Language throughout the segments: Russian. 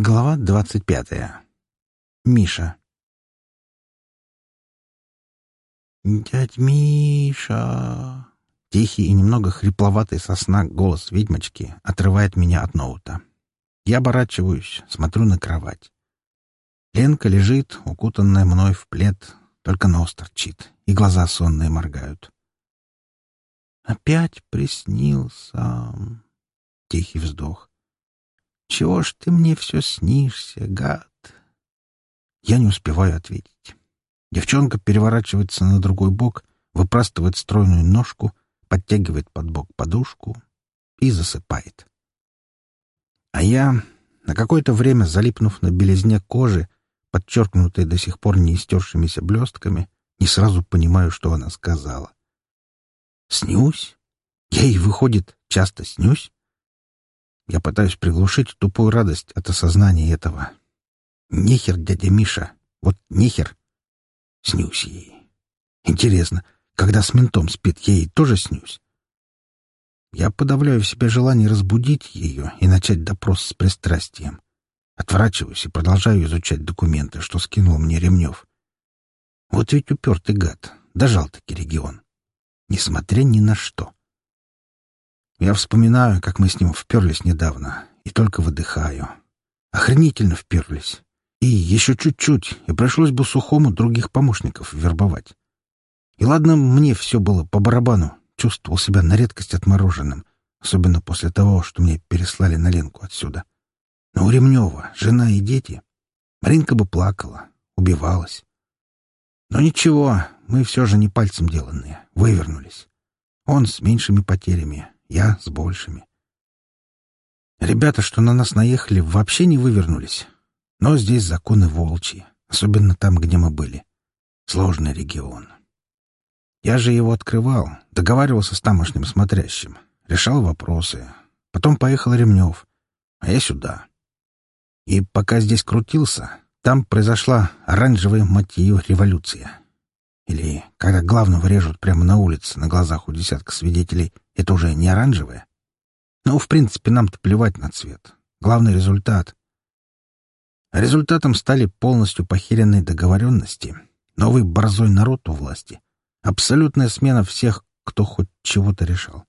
Глава двадцать пятая. Миша. «Дядь Миша!» Тихий и немного хрипловатый сосна голос ведьмочки отрывает меня от ноута. Я оборачиваюсь, смотрю на кровать. Ленка лежит, укутанная мной в плед, только нос торчит, и глаза сонные моргают. «Опять приснился...» Тихий вздох. «Чего ж ты мне все снишься, гад?» Я не успеваю ответить. Девчонка переворачивается на другой бок, выпрастывает стройную ножку, подтягивает под бок подушку и засыпает. А я, на какое-то время залипнув на белизне кожи, подчеркнутой до сих пор не истершимися блестками, не сразу понимаю, что она сказала. «Снюсь? Я и, выходит, часто снюсь?» Я пытаюсь приглушить тупую радость от осознания этого. Нехер, дядя Миша, вот нехер. Снюсь ей. Интересно, когда с ментом спит, я ей тоже снюсь? Я подавляю в себе желание разбудить ее и начать допрос с пристрастием. Отворачиваюсь и продолжаю изучать документы, что скинул мне Ремнев. Вот ведь упертый гад. Дожал-таки регион. Несмотря ни на что. Я вспоминаю, как мы с ним вперлись недавно, и только выдыхаю. Охренительно вперлись. И еще чуть-чуть, и пришлось бы сухому других помощников вербовать. И ладно, мне все было по барабану, чувствовал себя на редкость отмороженным, особенно после того, что мне переслали на Ленку отсюда. Но у Ремнева жена и дети. Маринка бы плакала, убивалась. Но ничего, мы все же не пальцем деланные, вывернулись. Он с меньшими потерями, я с большими. Ребята, что на нас наехали, вообще не вывернулись. Но здесь законы волчьи, особенно там, где мы были. Сложный регион. Я же его открывал, договаривался с тамошним смотрящим, решал вопросы. Потом поехал Ремнев, а я сюда. И пока здесь крутился, там произошла оранжевая, мать ее, революция. Или, когда главного режут прямо на улице, на глазах у десятка свидетелей, это уже не оранжевое? Ну, в принципе, нам-то плевать на цвет. Главный результат. Результатом стали полностью похеренные договоренности, новый борзой народ у власти, абсолютная смена всех, кто хоть чего-то решал.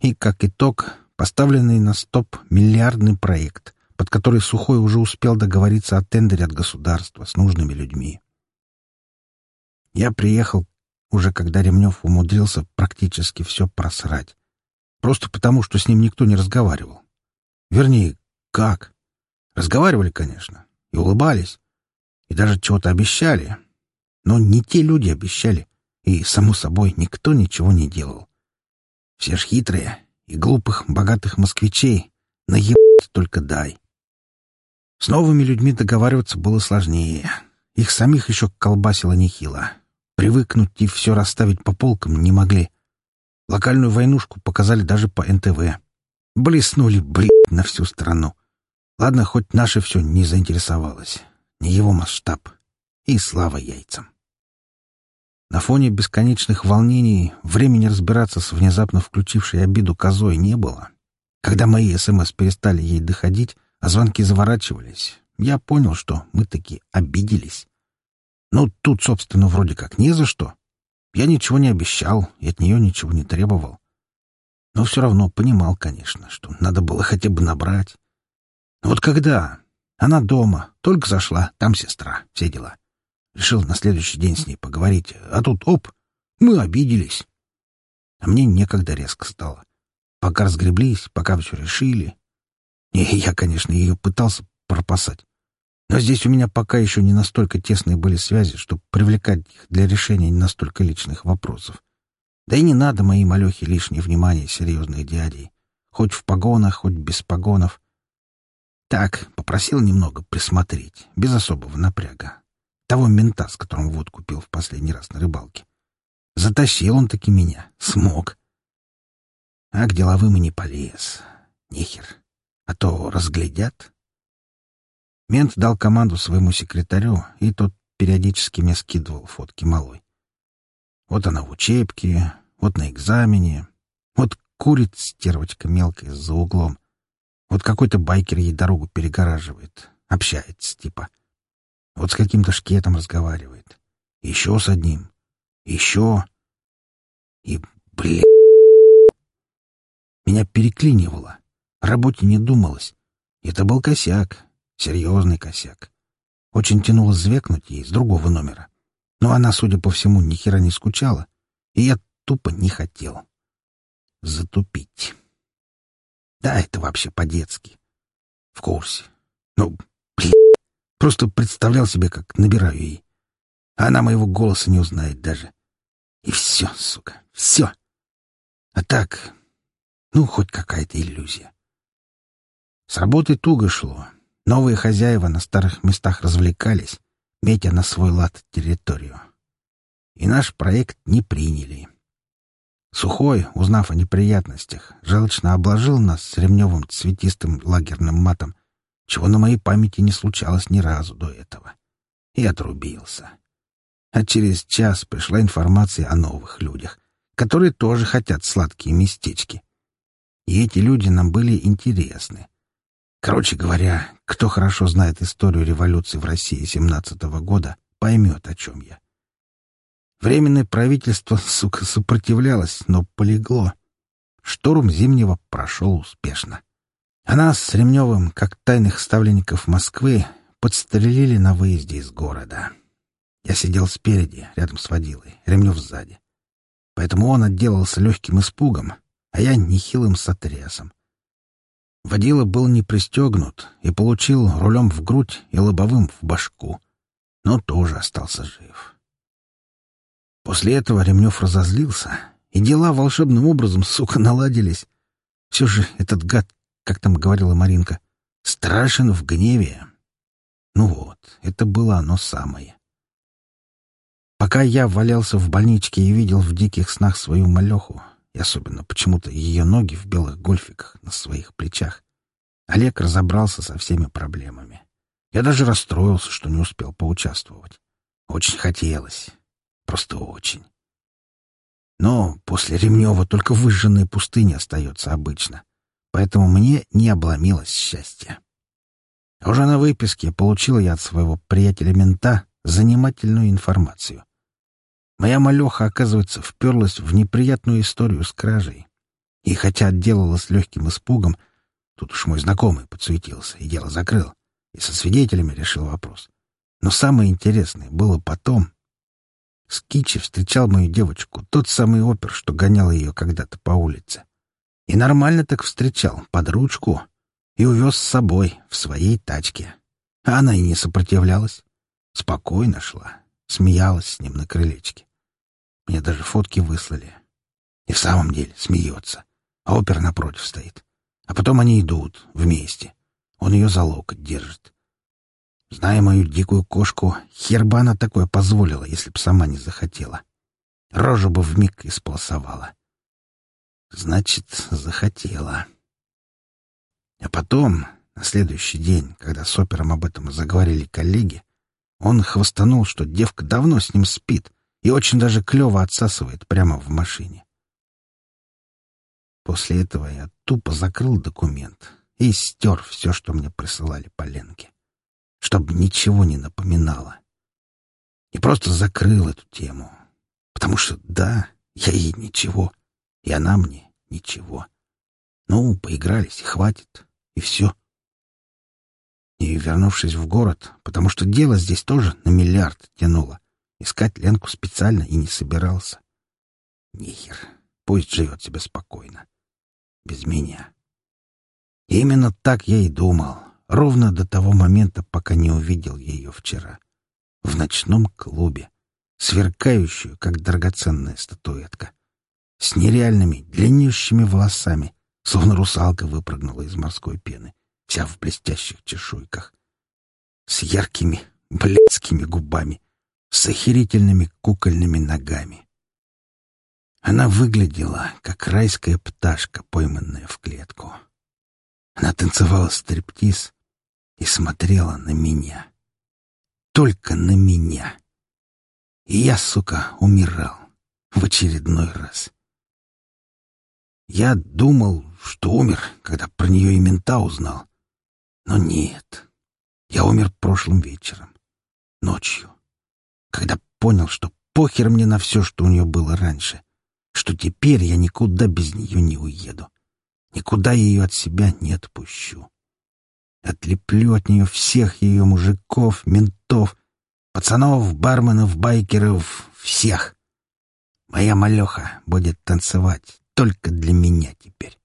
И, как итог, поставленный на стоп миллиардный проект, под который Сухой уже успел договориться о тендере от государства с нужными людьми. Я приехал уже когда Ремнев умудрился практически все просрать. Просто потому, что с ним никто не разговаривал. Вернее, как? Разговаривали, конечно, и улыбались, и даже чего-то обещали. Но не те люди обещали, и, само собой, никто ничего не делал. Все ж хитрые, и глупых, богатых москвичей наебать только дай. С новыми людьми договариваться было сложнее. Их самих еще колбасило нехило. Привыкнуть и все расставить по полкам не могли. Локальную войнушку показали даже по НТВ. Блеснули, блядь, на всю страну. Ладно, хоть наше все не заинтересовалось. Не его масштаб. И слава яйцам. На фоне бесконечных волнений времени разбираться с внезапно включившей обиду козой не было. Когда мои СМС перестали ей доходить, а звонки заворачивались, я понял, что мы таки обиделись. Ну, тут, собственно, вроде как не за что. Я ничего не обещал и от нее ничего не требовал. Но все равно понимал, конечно, что надо было хотя бы набрать. Но вот когда? Она дома, только зашла, там сестра, все дела. Решил на следующий день с ней поговорить, а тут, оп, мы обиделись. А мне некогда резко стало. Пока разгреблись, пока все решили. Не, я, конечно, ее пытался пропасать. Но здесь у меня пока еще не настолько тесные были связи, чтобы привлекать их для решения не настолько личных вопросов. Да и не надо моей малехе лишнее внимание серьезных дядей. Хоть в погонах, хоть без погонов. Так, попросил немного присмотреть, без особого напряга. Того мента, с которым вот купил в последний раз на рыбалке. Затащил он таки меня. Смог. А к деловым и не полез. Нехер. А то разглядят, Мент дал команду своему секретарю, и тот периодически мне скидывал фотки малой. Вот она в учебке, вот на экзамене, вот курит стервочка мелкая за углом. Вот какой-то байкер ей дорогу перегораживает. Общается, типа. Вот с каким-то шкетом разговаривает. Еще с одним. Еще. И, блин. Меня переклинивало. Работе не думалось. Это был косяк. Серьезный косяк. Очень тянуло звякнуть ей с другого номера. Но она, судя по всему, ни хера не скучала. И я тупо не хотел. Затупить. Да, это вообще по-детски. В курсе. Ну, блин. Просто представлял себе, как набираю ей. Она моего голоса не узнает даже. И все, сука, все. А так, ну, хоть какая-то иллюзия. С работы туго шло. Новые хозяева на старых местах развлекались, метя на свой лад территорию. И наш проект не приняли. Сухой, узнав о неприятностях, желчно обложил нас с ремневым цветистым лагерным матом, чего на моей памяти не случалось ни разу до этого. И отрубился. А через час пришла информация о новых людях, которые тоже хотят сладкие местечки. И эти люди нам были интересны. Короче говоря, кто хорошо знает историю революции в России 17 -го года, поймет, о чем я. Временное правительство, сука, сопротивлялось, но полегло. Штурм Зимнего прошел успешно. А нас с Ремневым, как тайных ставленников Москвы, подстрелили на выезде из города. Я сидел спереди, рядом с водилой, Ремнев сзади. Поэтому он отделался легким испугом, а я нехилым сотрясом. Водила был не пристегнут и получил рулем в грудь и лобовым в башку, но тоже остался жив. После этого Ремнев разозлился, и дела волшебным образом, сука, наладились. Все же этот гад, как там говорила Маринка, страшен в гневе. Ну вот, это было оно самое. Пока я валялся в больничке и видел в диких снах свою малеху, и особенно почему-то ее ноги в белых гольфиках на своих плечах. Олег разобрался со всеми проблемами. Я даже расстроился, что не успел поучаствовать. Очень хотелось. Просто очень. Но после Ремнева только выжженная пустыня остается обычно. Поэтому мне не обломилось счастье. Уже на выписке получил я от своего приятеля-мента занимательную информацию. Моя малеха, оказывается, вперлась в неприятную историю с кражей. И хотя отделалась легким испугом, тут уж мой знакомый подсуетился и дело закрыл, и со свидетелями решил вопрос. Но самое интересное было потом. Скичи встречал мою девочку, тот самый опер, что гонял ее когда-то по улице. И нормально так встречал, под ручку, и увез с собой, в своей тачке. А она и не сопротивлялась. Спокойно шла, смеялась с ним на крылечке. Мне даже фотки выслали. И в самом деле смеется. А опер напротив стоит. А потом они идут вместе. Он ее за локоть держит. Зная мою дикую кошку, хер бы она такое позволила, если б сама не захотела. Рожу бы вмиг исполосовала. Значит, захотела. А потом, на следующий день, когда с опером об этом заговорили коллеги, он хвостанул, что девка давно с ним спит, и очень даже клево отсасывает прямо в машине. После этого я тупо закрыл документ и стер все, что мне присылали по Ленке, чтобы ничего не напоминало. И просто закрыл эту тему, потому что, да, я ей ничего, и она мне ничего. Ну, поигрались, и хватит, и все. И вернувшись в город, потому что дело здесь тоже на миллиард тянуло, Искать Ленку специально и не собирался. Нихер, пусть живет себе спокойно. Без меня. Именно так я и думал, ровно до того момента, пока не увидел ее вчера. В ночном клубе, сверкающую, как драгоценная статуэтка. С нереальными, длиннющими волосами, словно русалка выпрыгнула из морской пены, вся в блестящих чешуйках. С яркими, блядскими губами — с охерительными кукольными ногами. Она выглядела, как райская пташка, пойманная в клетку. Она танцевала стриптиз и смотрела на меня. Только на меня. И я, сука, умирал в очередной раз. Я думал, что умер, когда про нее и мента узнал. Но нет. Я умер прошлым вечером. Ночью. Когда понял, что похер мне на все, что у нее было раньше. Что теперь я никуда без нее не уеду. Никуда ее от себя не отпущу. Отлеплю от нее всех ее мужиков, ментов, пацанов, барменов, байкеров, всех. Моя малеха будет танцевать только для меня теперь.